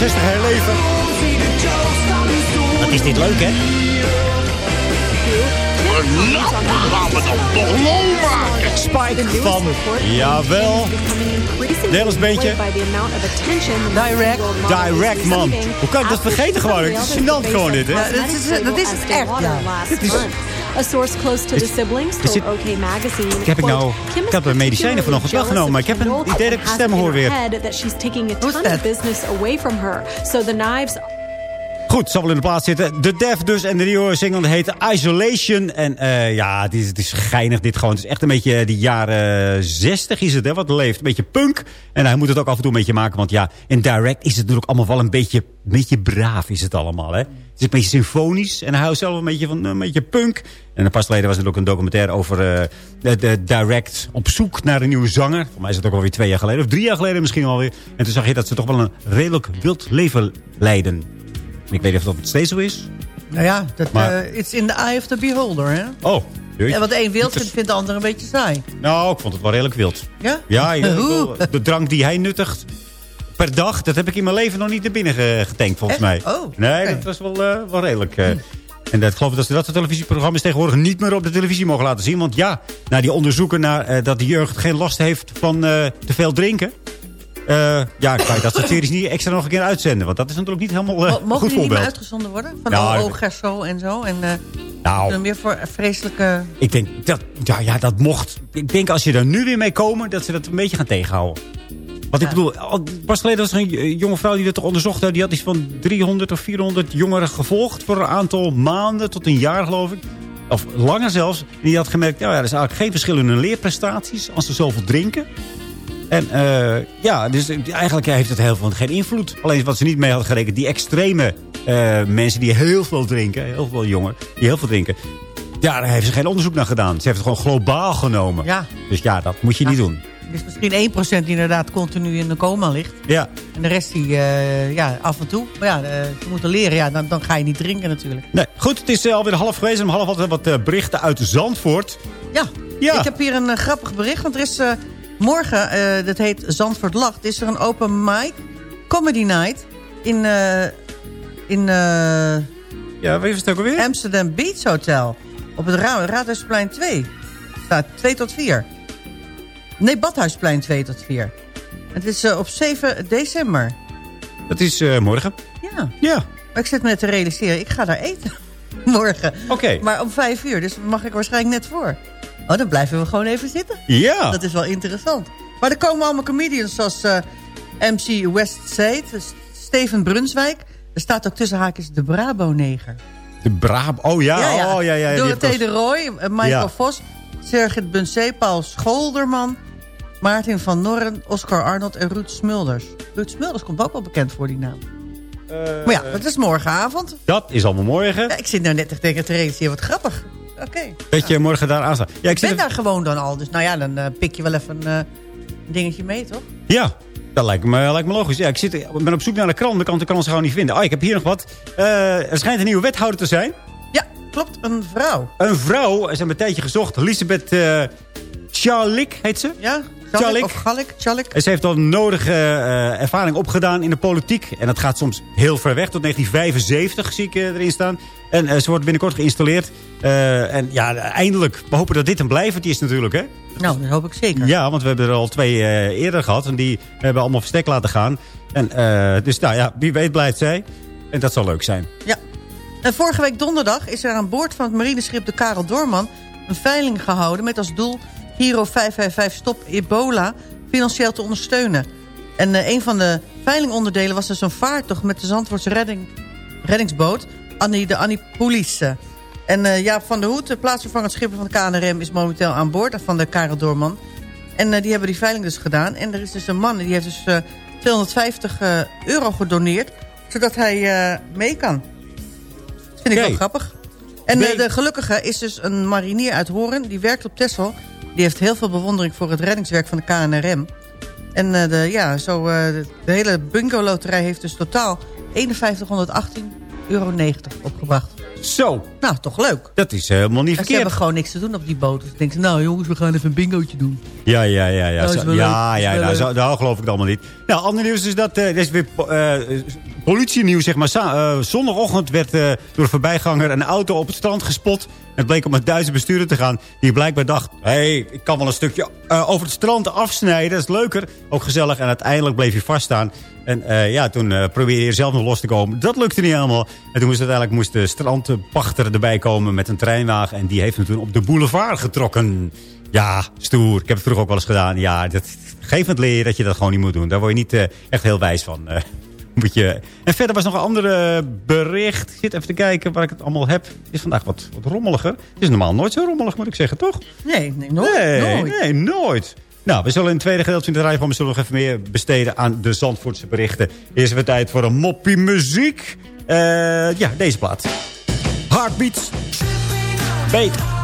60 herleven. Wat is dit leuk, hè? Nou. Spike van, jawel, Nederlands beentje. Direct. Direct, man. Hoe kan ik dat vergeten gewoon? Het is gênant gewoon dit, hè? Ja, dat, is, dat is het echt, ja. Dit is... A source close to the siblings told OK Magazine. heb ik nou- ik heb de medicijnen vanochtend wel genomen, maar ik heb een idee dat ik stem hoor weer. That she's taking a ton of business away from her. So the knives Goed, zal wel in de plaats zitten. De Def dus en de nieuwe single heet Isolation. En eh, ja, het is, het is geinig dit gewoon. Het is echt een beetje de jaren 60 is het, hè, wat leeft. Een beetje punk. En hij moet het ook af en toe een beetje maken. Want ja, in Direct is het natuurlijk allemaal wel een beetje, een beetje braaf is het allemaal, hè. Het is een beetje symfonisch. En hij houdt zelf een beetje van een beetje punk. En pas geleden was er ook een documentaire over eh, de Direct op zoek naar een nieuwe zanger. Voor mij is het ook alweer twee jaar geleden. Of drie jaar geleden misschien alweer. En toen zag je dat ze toch wel een redelijk wild leven leiden. Ik weet niet of dat het steeds zo is. Nou ja, dat, Maar- eh, it's in the eye of the beholder, hè? Oh. En wat een wild vindt, vindt de ander een beetje saai. Nou, ik vond het wel redelijk wild. Ja? Ja, ja, ik de drank die hij nuttigt per dag... dat heb ik in mijn leven nog niet naar binnen ge- getankt, volgens Echt? mij. Oh, nee, dat was wel, eh, wel redelijk... eh. En dat, ik geloof dat ze dat soort televisieprogramma's tegenwoordig niet meer op de televisie mogen laten zien. Want ja, na die onderzoeken naar dat de jeugd geen last heeft van te veel drinken... eh, ja, kan je dat soort series niet extra nog een keer uitzenden. Want dat is natuurlijk niet helemaal een Mogen goed die niet meer uitgezonden worden? Van Nou, Gerso en zo. En eh Nou. er meer voor vreselijke... Ik denk, dat, ja, ja, dat mocht. Ik denk als je er nu weer mee komen, dat ze dat een beetje gaan tegenhouden. Want ik bedoel, pas geleden was er een jonge vrouw die dat onderzocht. had. Die had iets van 300 of 400 jongeren gevolgd voor een aantal maanden tot een jaar geloof ik. Of langer zelfs. En die had gemerkt, ja, er is eigenlijk geen verschil in hun leerprestaties als ze zoveel drinken. En eh, ja, dus eigenlijk heeft het heel veel geen invloed. Alleen wat ze niet mee hadden gerekend, die extreme eh, mensen die heel veel drinken, heel veel jongeren, die heel veel drinken. Ja, daar heeft ze geen onderzoek naar gedaan. Ze heeft het gewoon globaal genomen. Ja. Dus ja, dat moet je niet doen. Is misschien 1% die inderdaad continu in de coma ligt. Ja. En de rest die, eh, ja, af en toe. Maar ja, eh, ze moeten leren. Ja, dan, dan ga je niet drinken natuurlijk. Nee, goed, het is eh, alweer half geweest. Om half wat, wat eh, berichten uit Zandvoort. Ja, Ja. ik heb hier een eh, grappig bericht. Want er is eh, morgen, eh, dat heet Zandvoort Lacht... is er een open mic, comedy night... in, eh, in eh, Ja, wie is het ook alweer? Amsterdam Beach Hotel. Op het Ra Raadhuisplein 2. Staat 2 tot 4. Nee, Badhuisplein 2 tot 4. Het is op 7 december. Dat is morgen. Ja. Ja. Maar ik zit me net te realiseren, ik ga daar eten morgen. Oké. Maar om 5 uur, dus mag ik waarschijnlijk net voor. Oh, dan blijven we gewoon even zitten. Ja. Dat is wel interessant. Maar er komen allemaal comedians zoals eh, MC Westside, Steven Brunswijk. Er staat ook tussen haakjes de Brabo-neger. De Braab. Oh ja, oh ja, ja. ja die Dorothee heeft de Roy, eh, Michael Ja. Vos, Sergit Bunsé, Paul Scholderman... Maarten van Norren, Oscar Arnold en Ruud Smulders. Ruud Smulders komt ook wel bekend voor die naam. maar ja, dat is morgenavond. Dat is allemaal morgen. Ja, ik zit nou net te denken te realiseren, wat grappig. Oké. Dat je morgen daar aan staat. Ja, ik ben daar gewoon dan al. Dus nou ja, dan eh, pik je wel even een eh, dingetje mee, toch? Ja, dat lijkt me, lijkt me logisch. Ja, ik, zit, ben op zoek naar de krant. De kan de krant gewoon niet vinden. Oh, ik heb hier nog wat. Eh, er schijnt een nieuwe wethouder te zijn. Ja, klopt. Een vrouw. Een vrouw. Ze hebben een tijdje gezocht. Elisabeth Charlik heet ze. Ja, Chalik. Of Galik, Chalik. Ze heeft al nodige eh, ervaring opgedaan in de politiek. En dat gaat soms heel ver weg. Tot 1975 zie ik eh, erin staan. En eh, ze wordt binnenkort geïnstalleerd. En ja, eindelijk. We hopen dat dit een blijvend is natuurlijk, hè? Nou, dat hoop ik zeker. Ja, want we hebben er al twee eerder gehad. En die hebben allemaal verstek laten gaan. En, dus nou ja, wie weet blijft zij. En dat zal leuk zijn. Ja. En vorige week donderdag is er aan boord van het marineschip de Karel Doorman... een veiling gehouden met als doel Giro 555 Stop Ebola financieel te ondersteunen. En eh, een van de veilingonderdelen was dus een vaartocht met de Zandvoortse redding, reddingsboot... Annie, de Annie Police. En eh, Jaap van der Hoed, de plaatsvervangend schipper van de KNRM... is momenteel aan boord van de Karel Doorman. En eh, die hebben die veiling dus gedaan. En er is dus een man, die heeft dus eh, 250 eh, euro gedoneerd... zodat hij mee kan. Dat vind ik wel grappig. En de gelukkige is dus een marinier uit Horen. Die werkt op Texel. Die heeft heel veel bewondering voor het reddingswerk van de KNRM. En eh, de, ja, zo, eh, de, hele bingo-loterij heeft dus totaal 5118,90 euro opgebracht. Zo. Nou, toch leuk. Dat is helemaal niet En ze verkeerd. hebben gewoon niks te doen op die boot. Dus ik denk, nou jongens, we gaan even een bingootje doen. Ja, ja, ja. Ja, wel ja, leuk, ja, is nou, zo, nou geloof ik het allemaal niet. Nou, ander nieuws is dat... eh, er is weer, eh, politienieuws, zeg maar. Eh, zondagochtend werd eh, door een voorbijganger een auto op het strand gespot. Het bleek om een Duitse bestuurder te gaan. Die blijkbaar dacht, hé, hey, ik kan wel een stukje eh, over het strand afsnijden. Dat is leuker. Ook gezellig. En uiteindelijk bleef hij vaststaan. En ja, toen probeerde hij zelf nog los te komen. Dat lukte niet helemaal. En toen moest uiteindelijk moest de strandpachter erbij komen met een treinwagen. En die heeft hem toen op de boulevard getrokken. Ja, stoer. Ik heb het vroeger ook wel eens gedaan. Ja, dat, geef het leren dat je dat gewoon niet moet doen. Daar word je niet echt heel wijs van. Moet je... En verder was nog een andere bericht. Ik zit even te kijken waar ik het allemaal heb. Het is vandaag wat, wat rommeliger. Het is normaal nooit zo rommelig, moet ik zeggen, toch? Nee, nee, nooit. Nee, nooit. nee, nooit. Nou, we zullen in het tweede gedeelte van de rijvorm zullen we nog even meer besteden aan de Zandvoortse berichten. Eerst weer tijd voor een moppie muziek. Eh, ja, deze plaat. Heartbeats. Beet.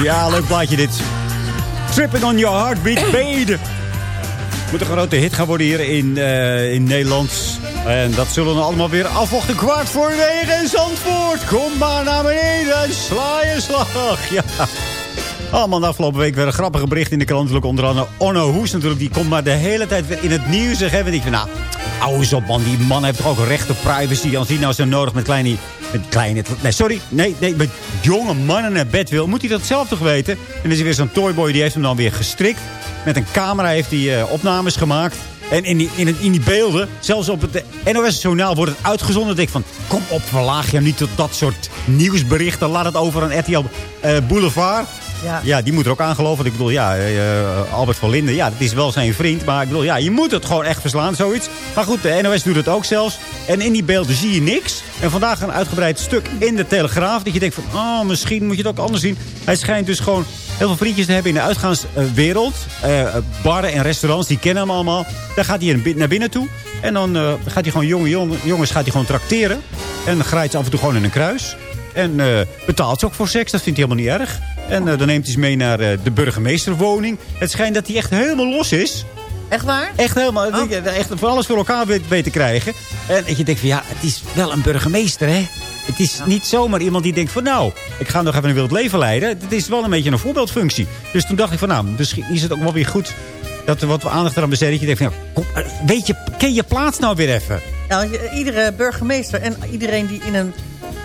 Ja, leuk plaatje dit. Tripping on your heartbeat, babe. Moet een grote hit gaan worden hier in, eh, in Nederland. En dat zullen we allemaal weer afwachten. Kwart voor negen in Zandvoort. Kom maar naar beneden. Sla je slag. Ja. Allemaal de afgelopen week weer een grappige bericht in de krant. Onder andere Onno Hoes natuurlijk. Die komt maar de hele tijd weer in het nieuws. En ik van, nou, hou eens op man. Die man heeft toch ook recht op privacy. Als hij nou zo nodig met kleine... Met kleine nee, sorry. Nee, nee, met jonge mannen naar bed wil. Moet hij dat zelf toch weten? En dan is er weer zo'n toyboy. Die heeft hem dan weer gestrikt. Met een camera heeft hij eh, opnames gemaakt. En in die, in, het, in die beelden, zelfs op het NOS-journaal wordt het uitgezonden. Dat ik van, kom op, verlaag je hem niet tot dat soort nieuwsberichten. Laat het over aan RTL eh, Boulevard. Ja. Ja, die moet er ook aan geloven. Want ik bedoel, ja, eh, Albert van Linden, ja, dat is wel zijn vriend. Maar ik bedoel, ja, je moet het gewoon echt verslaan, zoiets. Maar goed, de NOS doet het ook zelfs. En in die beelden zie je niks. En vandaag een uitgebreid stuk in de Telegraaf. Dat je denkt van, oh, misschien moet je het ook anders zien. Hij schijnt dus gewoon heel veel vriendjes te hebben in de uitgaanswereld. Eh, barren en restaurants, die kennen hem allemaal. Daar gaat hij naar binnen toe. En dan eh, gaat hij gewoon jonge, jonge jongens gaat hij gewoon trakteren. En dan grijpt ze af en toe gewoon in een kruis. En eh, betaalt ze ook voor seks. Dat vindt hij helemaal niet erg. En eh, dan neemt hij ze mee naar eh, de burgemeesterwoning. Het schijnt dat hij echt helemaal los is. Echt waar? Echt helemaal. Echt voor alles voor elkaar weet, weet te krijgen. En je denkt van ja, het is wel een burgemeester hè. Het is niet zomaar iemand die denkt van nou, ik ga nog even een wild leven leiden. Het is wel een beetje een voorbeeldfunctie. Dus toen dacht ik van nou, misschien is het ook wel weer goed dat we wat aandacht eraan besteden. Dat je denkt van ja, kom, weet je, ken je plaats nou weer even? Nou, iedere burgemeester en iedereen die in een,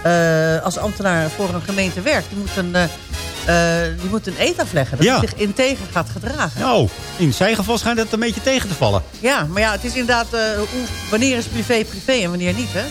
eh, als ambtenaar voor een gemeente werkt... die moet een, eh, die moet een eet afleggen. Dat Ja. hij zich integer gaat gedragen. Nou, in zijn geval schijnt het een beetje tegen te vallen. Ja, maar ja, het is inderdaad... hoe, wanneer is privé privé en wanneer niet, hè?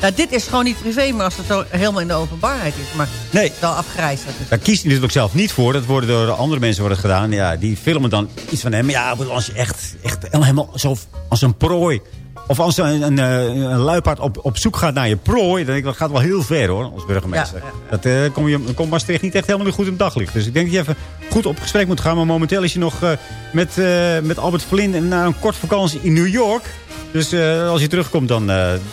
Nou, dit is gewoon niet privé, maar als het zo helemaal in de openbaarheid is. Maar Nee. wel afgrijzelijk. Daar kiest hij natuurlijk zelf niet voor. Dat worden door andere mensen worden gedaan. Ja, die filmen dan iets van hem. Ja, als je echt, echt helemaal zo als een prooi... Of als een, een, eh, een luipaard op, op zoek gaat naar je prooi... dan denk ik, dat gaat wel heel ver hoor, als burgemeester. Ja, Dat eh, kom je, komt Maastricht niet echt helemaal goed in het daglicht. Dus ik denk dat je even goed op gesprek moet gaan. Maar momenteel is je nog eh, met, eh, met Albert Vlind... naar een kort vakantie in New York. Dus eh, als je terugkomt, dan,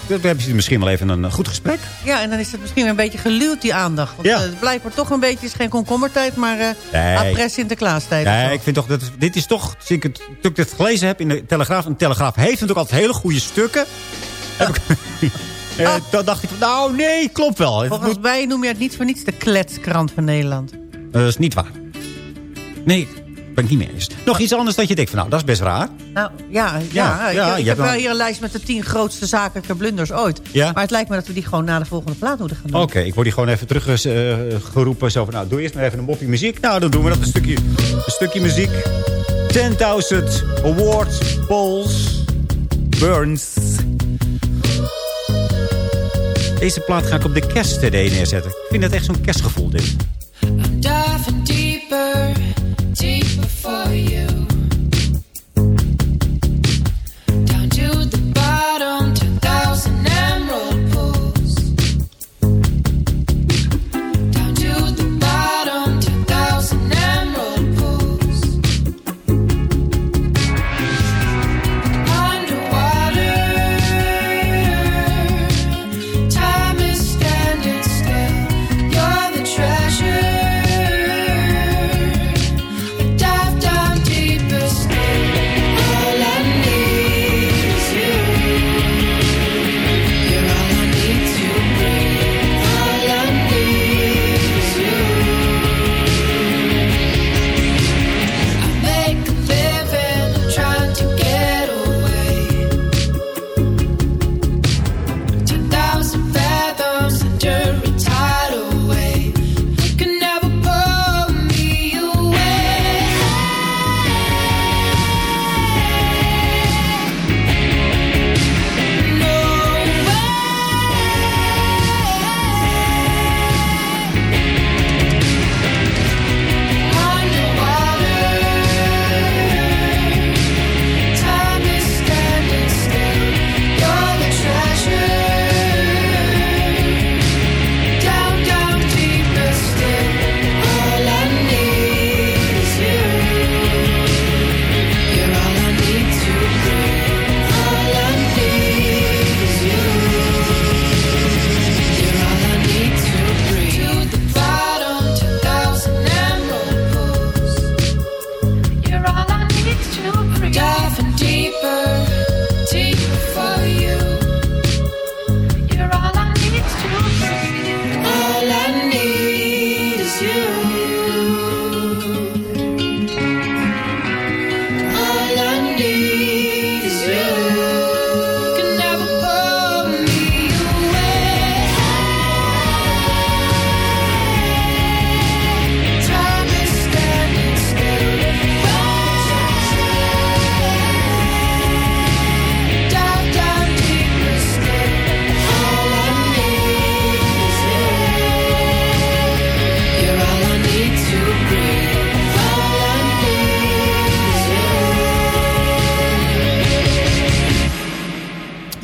hebben ze misschien wel even een goed gesprek. Ja, en dan is het misschien weer een beetje geluwd, die aandacht. Want Ja. eh, blijkbaar toch een beetje, het is geen komkommertijd, maar eh Nee. apres Sinterklaastijd. Ja, zo. ik vind toch dat dit is toch, sinds ik het, toen ik dit gelezen heb in de Telegraaf. Een Telegraaf heeft natuurlijk altijd hele goede stukken. Heb ik, eh, Dan dacht ik van, nou nee, klopt wel. Volgens mij noem je het niet voor niets de kletskrant van Nederland. Dat is niet waar. Nee, ben ik niet mee eens. Nog iets anders dat je denkt van, nou, dat is best raar. Nou, ja, ja, Ja, ik, ja, ik je heb wel hier een lijst met de tien grootste zakelijke blunders ooit. Ja? Maar het lijkt me dat we die gewoon na de volgende plaat moeten gaan doen. Oké, ik word hier gewoon even teruggeroepen. zo van, nou, doe eerst maar even een moppie muziek. Nou, dan doen we dat een stukje, een stukje muziek. 10.000 awards, Pauls, Burns. Deze plaat ga ik op de kerst neerzetten. Ik vind het echt zo'n kerstgevoel, dit.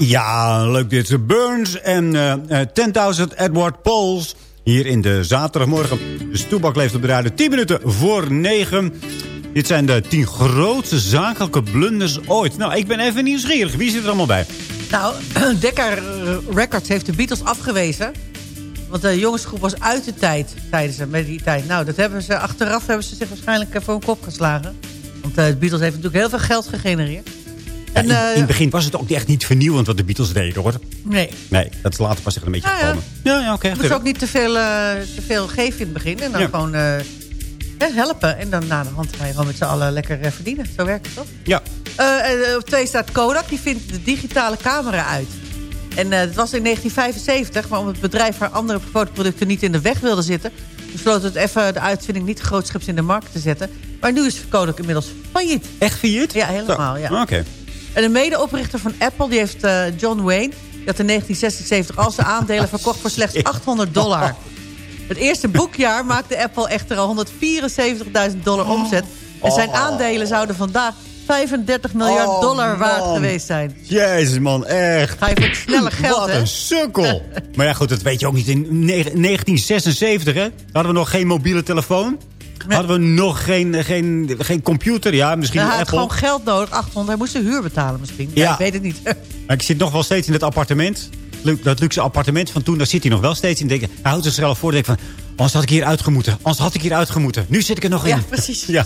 Ja, leuk dit. Burns en eh, eh, 10.000 Edward Pauls. Hier in de zaterdagmorgen. De stoelbak leeft op de radio 10 minuten voor 9. Dit zijn de 10 grootste zakelijke blunders ooit. Nou, ik ben even nieuwsgierig. Wie zit er allemaal bij? Nou, Decca Records heeft de Beatles afgewezen. Want de jongensgroep was uit de tijd, zeiden ze, met die tijd. Nou, dat hebben ze, achteraf hebben ze zich waarschijnlijk eh, voor een kop geslagen. Want eh, de Beatles heeft natuurlijk heel veel geld gegenereerd. Ja, in, eh, in het begin was het ook echt niet vernieuwend wat de Beatles deden, hoor. Nee. Nee, dat is later pas echt een beetje gekomen. Ja, ja, oké. Je moest ook niet te veel, eh, te veel geven in het begin. En dan gewoon eh, helpen. En dan na de hand ga je gewoon met z'n allen lekker verdienen. Zo werkt het toch? Ja. Op twee staat Kodak. Die vindt de digitale camera uit. En het was in 1975. Maar omdat het bedrijf haar andere fotoproducten niet in de weg wilde zitten... besloot het even de uitvinding niet grootschaps in de markt te zetten. Maar nu is Kodak inmiddels failliet. Echt failliet? Ja, helemaal. Ja. Oké. En de medeoprichter van Apple, die heeft eh, John Wayne... die had in 1976 al zijn aandelen verkocht voor slechts 800 dollar. Het eerste boekjaar maakte Apple echter al 174.000 dollar omzet. En zijn Oh. aandelen zouden vandaag 35 miljard Oh, dollar waard man. geweest zijn. Jezus, man, echt. Ga je voor het snelle geld, Wat hè? een sukkel. maar ja, goed, dat weet je ook niet. In negen- 1976, hè? Hadden we nog geen mobiele telefoon. Hadden we nog geen, geen, geen computer. Ja, misschien hij had Apple. gewoon geld nodig, 800. Hij moest de huur betalen misschien. Ja. Ja. ik weet het niet. Maar ik zit nog wel steeds in het appartement. Dat luxe appartement van toen, daar zit hij nog wel steeds in. Denk, hij houdt zichzelf voor. Denk van, anders had ik hier uitgemoeten. Anders had ik hier uitgemoeten. Nu zit ik er nog in. Ja, precies. Ja.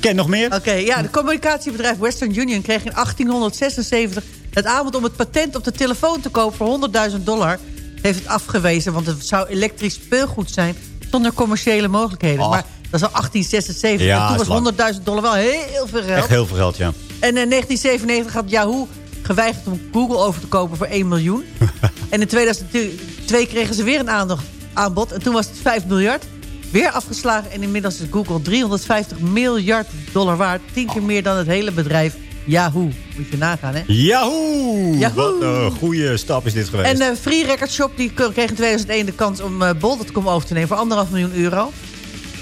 Ken nog meer? Oké, ja, de communicatiebedrijf Western Union kreeg in 1876 het aanbod om het patent op de telefoon te kopen voor 100.000 dollar. Heeft het afgewezen, want het zou elektrisch speelgoed zijn zonder commerciële mogelijkheden. Oh. Maar dat is al 1876. Ja, en toen was 100.000 dollar wel heel veel geld. Echt heel veel geld, ja. En in 1997 had Yahoo geweigerd om Google over te kopen voor 1 miljoen. en in 2002 kregen ze weer een aanbod. En toen was het 5 miljard. Weer afgeslagen. En inmiddels is Google 350 miljard dollar waard. Tien keer meer dan het hele bedrijf Yahoo. Moet je nagaan, hè? Yahoo! Yahoo! Wat een goede stap is dit geweest. En eh Free Record Shop die kreeg in 2001 de kans om eh Bol.com over te nemen voor anderhalf miljoen euro.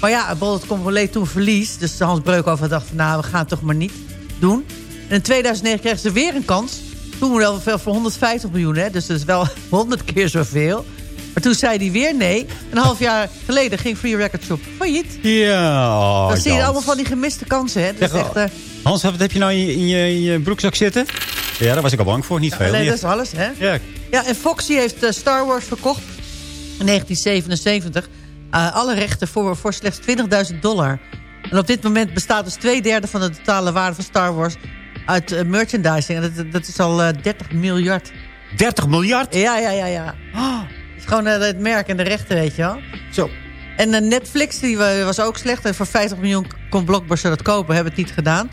Maar ja, Bol.com leed toen verlies. Dus Hans Breukhoven dacht nou, we gaan het toch maar niet doen. En in 2009 kregen ze weer een kans. Toen wel veel voor 150 miljoen, hè. Dus dat is wel 100 keer zoveel. Maar toen zei hij weer nee. Een half jaar geleden ging Free Record Shop failliet. ja, oh, Dan zie je allemaal van die gemiste kansen, hè. Dat is Zeg, echt... eh, Hans, wat heb je nou in je, in je, in je broekzak zitten? Ja, daar was ik al bang voor. Niet veel. nee, dat is alles, hè. Ja, Ja, en Foxy heeft eh, Star Wars verkocht in 1977. Eh, alle rechten voor, voor slechts 20.000 dollar. En op dit moment bestaat dus twee derde van de totale waarde van Star Wars uit eh, merchandising. En dat, dat is al eh, 30 miljard. 30 miljard? Ja, ja, ja, ja. Het is gewoon het merk en de rechten, weet je wel. Zo. En Netflix die wa- was ook slecht. En voor 50 miljoen kon Blockbuster dat kopen. Hebben het niet gedaan.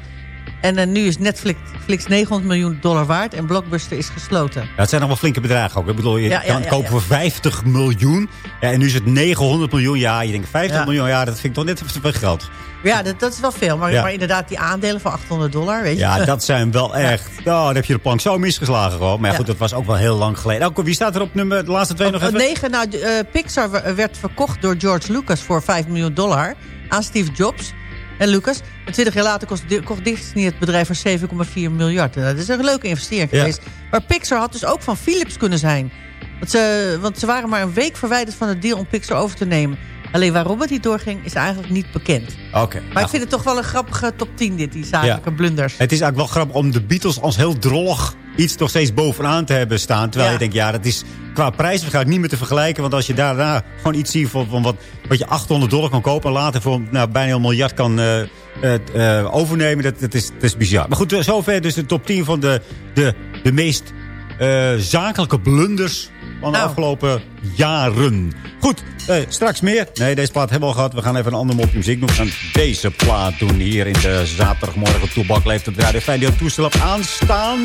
En eh, nu is Netflix Netflix 900 miljoen dollar waard. En Blockbuster is gesloten. Ja, het zijn nog wel flinke bedragen ook. Ik bedoel, je Ja, ja, kan het ja, kopen voor 50 miljoen. Ja, en nu is het 900 miljoen. Ja, je denkt 50 Ja. miljoen. Ja, dat vind ik toch net te veel geld. Ja, dat, dat is wel veel. Maar, inderdaad, die aandelen van 800 dollar, weet je. Ja, dat zijn wel echt... Oh, dan heb je de plank zo misgeslagen gewoon. Maar goed, dat was ook wel heel lang geleden. Oh, wie staat er op nummer, de laatste twee nog Op even? 9, nou, eh, Pixar werd verkocht door George Lucas voor 5 miljoen dollar aan Steve Jobs. En Lucas, en 20 jaar later kost, kocht Disney het bedrijf voor 7,4 miljard. En Dat is een leuke investering Ja. geweest. Maar Pixar had dus ook van Philips kunnen zijn. Want ze, want ze waren maar een week verwijderd van het deal om Pixar over te nemen. Alleen waarom het niet doorging, is eigenlijk niet bekend. Oké. Maar nou ik vind het toch wel een grappige top 10 dit, die zakelijke blunders. Het is eigenlijk wel grappig om de Beatles als heel drollig iets nog steeds bovenaan te hebben staan. Terwijl Ja. je denkt, ja, dat is qua prijs waarschijnlijk niet meer te vergelijken. Want als je daarna gewoon iets ziet van, van wat, wat je 800 dollar kan kopen... en later voor nou, bijna een miljard kan eh, eh, eh, overnemen, dat, dat, is, dat is bizar. Maar goed, zover dus de top 10 van de, de, de meest eh, zakelijke blunders van de Nou. afgelopen jaren. Goed, eh, straks meer. Nee, deze plaat hebben we al gehad. We gaan even een ander mopje muziek doen. We gaan deze plaat doen hier in de zaterdagmorgen. Toebak leeft op de radio. Fijn die het toestel op aanstaan.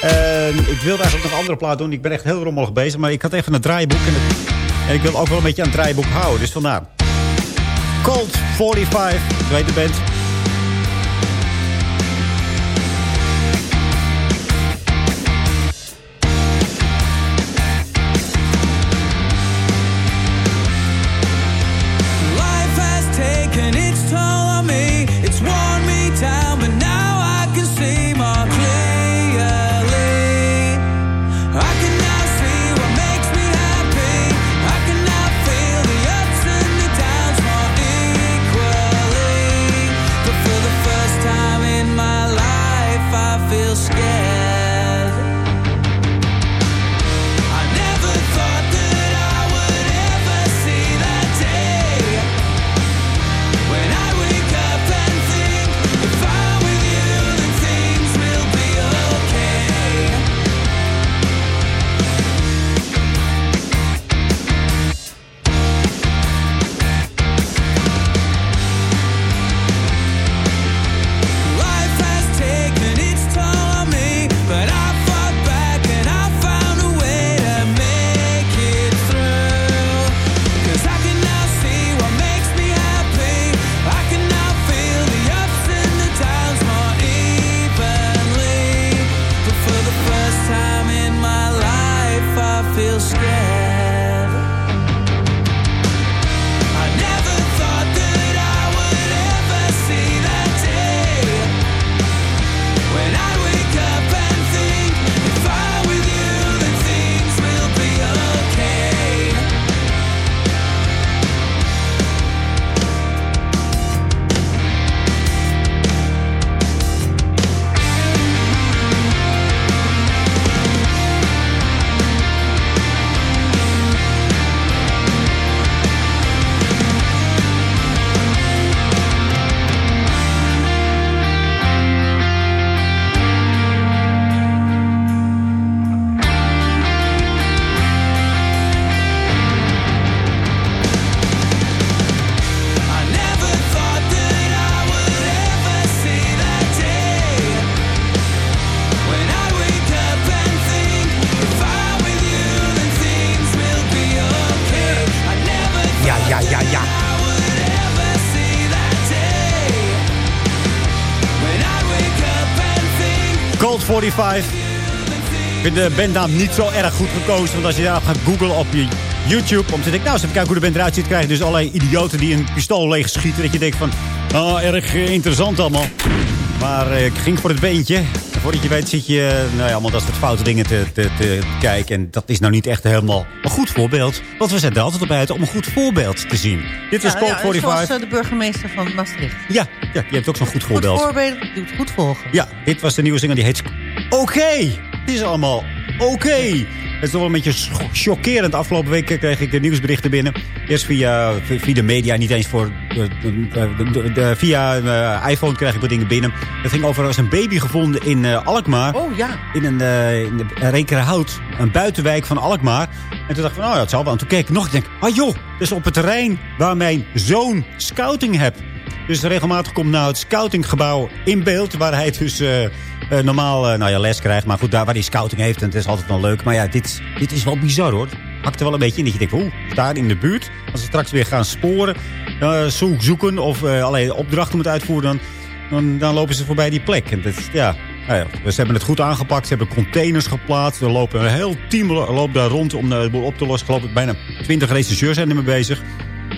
En ik wilde eigenlijk nog een andere plaat doen. Ik ben echt heel rommelig bezig. Maar ik had even een draaiboek. En, het- en ik wil ook wel een beetje aan het draaiboek houden. Dus vandaar. Cold 45, weet de band. 45. Ik vind de bandnaam niet zo erg goed gekozen. Want als je daar gaat googlen op je YouTube... om te denken, nou, eens even kijken hoe de band eruit ziet... krijg je dus allerlei idioten die een pistool leeg schieten. Dat je denkt van, oh, erg interessant allemaal. Maar eh, ik ging voor het beentje. En voordat je weet zit je, nou ja, allemaal dat soort foute dingen te, te, te kijken. En dat is nou niet echt helemaal een goed voorbeeld. Want we zetten er altijd op uit om een goed voorbeeld te zien. Dit was Ja, Cold ja, 45. Zoals eh, de burgemeester van Maastricht. Ja, ja, je hebt ook zo'n goed Goed voorbeeld. voorbeeld, doet goed volgen. Ja, dit was de nieuwe single die heet Oké. Het is allemaal oké. Het is toch wel een beetje chockerend. Afgelopen week kreeg ik de nieuwsberichten binnen. Eerst via, via de media, niet eens voor... de- de- de- via een iPhone kreeg ik wat dingen binnen. Het ging over, er was een baby gevonden in eh, Alkmaar. Oh ja. In een eh in Rekerhout, een buitenwijk van Alkmaar. En toen dacht ik van, oh ja, het zal wel. En toen keek ik nog, ik denk, ah joh, dat is op het terrein waar mijn zoon scouting heeft. Dus regelmatig komt nou het scoutinggebouw in beeld... waar hij dus eh, normaal eh, nou ja, les krijgt. Maar goed, daar waar hij scouting heeft, en het is altijd wel leuk. Maar ja, dit, dit is wel bizar hoor. Hakt er wel een beetje in dat je denkt, oeh, daar in de buurt... als ze straks weer gaan sporen, eh, zo- zoeken... of allerlei opdrachten moeten uitvoeren... Dan, dan, lopen ze voorbij die plek. En dat, ja, nou ja, ze hebben het goed aangepakt. Ze hebben containers geplaatst. Er lopen een heel team lo- loopt daar rond om de boel op te lossen. Ik geloof bijna 20 regisseurs zijn ermee bezig.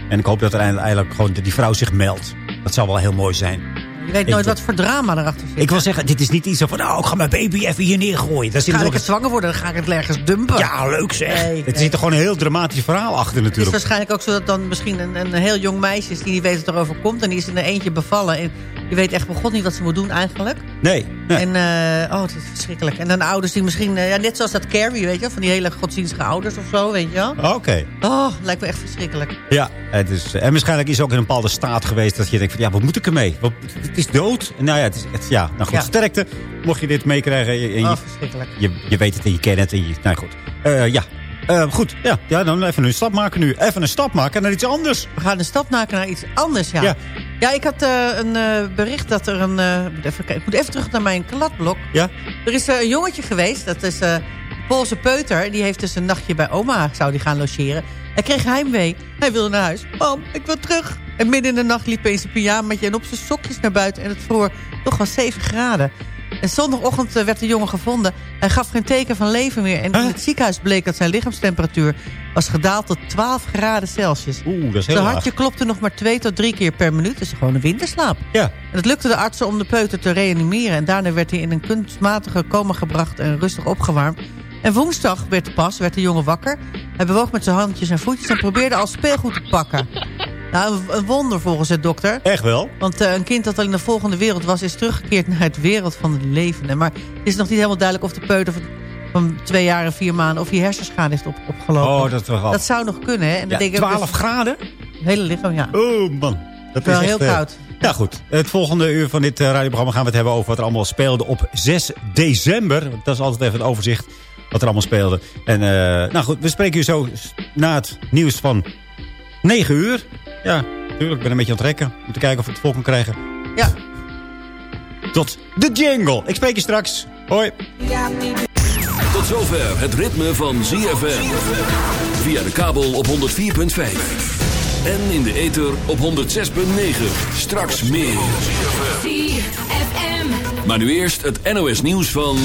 En ik hoop dat er eigenlijk gewoon die vrouw zich meldt. Dat zou wel heel mooi zijn. Je weet Ik- nooit wat voor drama erachter zit. Ik wil zeggen, dit is niet iets van... nou, ik ga mijn baby even hier neergooien. Zit Ga ik het zwanger worden, dan ga ik het ergens dumpen. Ja, leuk zeg. Nee, Het zit er gewoon een heel dramatisch verhaal achter Het is natuurlijk. waarschijnlijk ook zo dat dan misschien een, een heel jong meisje is... die niet weet wat erover komt. En die is in een eentje bevallen. En die weet echt begon niet wat ze moet doen eigenlijk. Nee, nee. En, eh, oh, het is verschrikkelijk. En dan ouders die misschien... eh, ja, net zoals dat Carrie, weet je Van die hele godsdienstige ouders of zo, weet je wel. Oké. Oh, lijkt me echt verschrikkelijk. Ja, het is, en waarschijnlijk is het ook in een bepaalde staat geweest... dat je denkt van, ja, wat moet ik ermee? Wat, is dood. Nou ja, het is, het, ja nou goed, Ja. sterkte. Mocht je dit meekrijgen... en je- Oh, verschrikkelijk. je, je weet het en je kent het. En je, nou goed. Eh, ja, Eh, goed. Ja, ja, dan even een stap maken nu. Even een stap maken naar iets anders. We gaan een stap maken naar iets anders, ja. Ja. Ja, ik had eh, een eh, bericht dat er een... even, kijken. ik moet even terug naar mijn kladblok. Ja? Er is een jongetje geweest, dat is Poolse peuter. Die heeft dus een nachtje bij oma, zou die gaan logeren. Hij kreeg heimwee. Hij wilde naar huis. Mam, ik wil terug. En midden in de nacht liep hij in zijn pyjamaatje en op zijn sokjes naar buiten. En het vroor toch wel 7 graden. En zondagochtend eh, werd de jongen gevonden. Hij gaf geen teken van leven meer. En in het ziekenhuis bleek dat zijn lichaamstemperatuur was gedaald tot 12 graden Celsius. Oeh, dat is heel Zijn laag. hartje klopte nog maar twee tot drie keer per minuut. Dus gewoon een winterslaap. Ja. En het lukte de artsen om de peuter te reanimeren. En daarna werd hij in een kunstmatige coma gebracht en rustig opgewarmd. En woensdag werd pas, werd de jongen wakker. Hij bewoog met zijn handjes en voetjes en probeerde al speelgoed te pakken. Nou, een- een wonder volgens de dokter. Echt wel? Want eh, een kind dat al in de volgende wereld was... is teruggekeerd naar het wereld van het levende. Maar het is nog niet helemaal duidelijk of de peuter van, van twee jaar en vier maanden... of hij hersenschade heeft op, opgelopen. Oh, dat al. Dat zou nog kunnen, hè? En Ja, denk ik ook 12 dus- graden? Het hele lichaam, ja. Oh, man. Dat Wel is heel echt, eh, koud. Ja, goed. Het volgende uur van dit eh, radioprogramma gaan we het hebben over wat er allemaal speelde op 6 december. Dat is altijd even het overzicht wat er allemaal speelde. En nou goed, we spreken u zo na het nieuws van 9 uur. Ja, natuurlijk. Ik ben een beetje aan het rekken. Om te kijken of we het vol kan krijgen. Ja. Tot de jingle. Ik spreek je straks. Hoi. Tot zover het ritme van ZFM. Via de kabel op 104.5. En in de ether op 106.9. Straks meer. Maar nu eerst het NOS nieuws van...